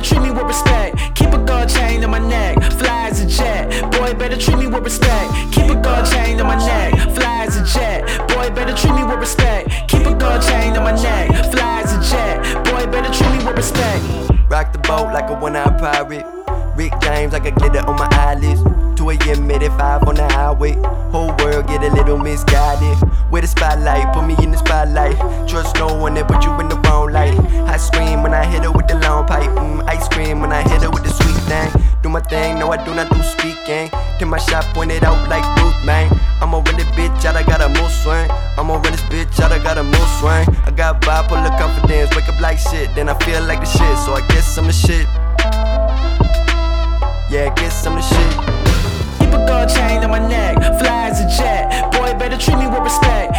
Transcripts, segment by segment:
better treat me with respect. Keep a gold chain on my neck, fly as a jet. Boy, better treat me with respect. Keep a gold chain on my neck, fly as a jet. Boy, better treat me with respect. Keep a gold chain on my neck, fly as a jet. Boy, better treat me with respect. Rock the boat like a one-eyed pirate. Rick James, I could get it on my eyelids. 2 a.m. at 5 on the highway. Whole world get a little misguided. With a spotlight, put me in the spotlight. Trust no one that put you in the wrong light. Shot pointed out like Ruth, man. I'ma run this bitch out, I got a move swing. I'ma run this bitch out, I got a move swing. I got bipolar confidence, wake up like shit, then I feel like the shit, so I guess I'm the shit. Yeah, I guess I'm the shit. Keep a gold chain on my neck, fly as a jet. Boy, better treat me with respect.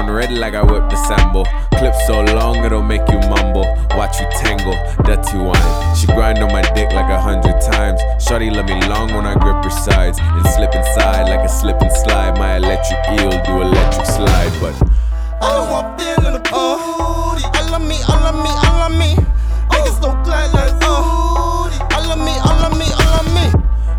On red like I whip the Sambo. Clip so long it'll make you mumble. Watch you tangle, dirty wine. She grind on my dick like a hundred times. Shorty let me long when I grip her sides. And slip inside like a slip and slide. My electric eel do electric slide, but I know I'm feeling the booty. I love me, I love me, I love me. Niggas don't clap like oh. I love me, I love me, I love me.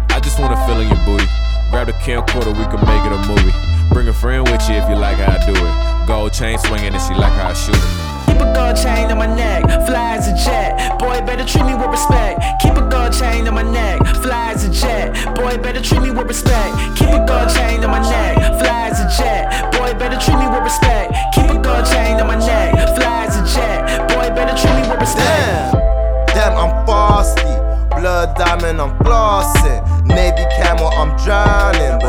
I just wanna feel in your booty. Grab the camcorder, we can make it a movie. Bring a friend with you if you like how I do it. Gold chain swinging and she like how I shoot it. Keep a gold chain on my neck, fly as a jet. Boy, better treat me with respect. Keep a gold chain on my neck, fly as a jet. Boy, better treat me with respect. Keep a gold chain on my neck, fly as a jet. Boy, better treat me with respect. Keep a gold chain on my neck, fly as a jet. Boy, better treat me with respect. Damn, damn, I'm frosty. Blood diamond, I'm flossing. Navy camel, I'm drowning.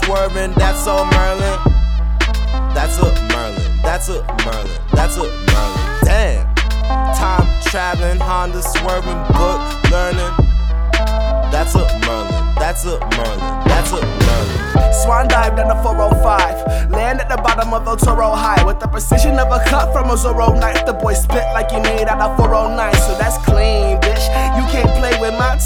Swerving. That's all Merlin. That's a Merlin. That's a Merlin. That's a Merlin. Damn. Time traveling, Honda swerving, book learning. That's a Merlin. That's a Merlin. That's a Merlin. Swan dive down the 405. Land at the bottom of El Toro High. With the precision of a cut from a Zorro knife. The boy spit like he made out of 409. So that's clean,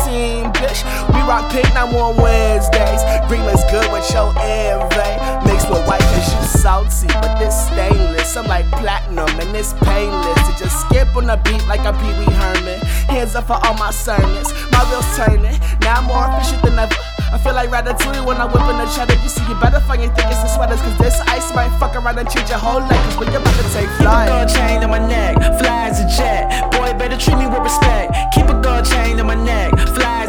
team, bitch. We rock pink now on Wednesdays. Green looks good with your envy. Mixed with white cause you salty. But this stainless. I'm like platinum and it's painless. To just skip on the beat like I'm Pee Wee Herman. Hands up for all my sermons. My wheels turning. Now I'm more efficient than ever. I feel like Ratatouille when I'm whipping the cheddar. You see, you better find your tickets and sweaters. Cause this ice might fuck around and change your whole life. Cause when you're about to take flight. Keep a gold chain on my neck, fly as a jet. Boy, better treat me with respect. Keep a gold chain on my neck, fly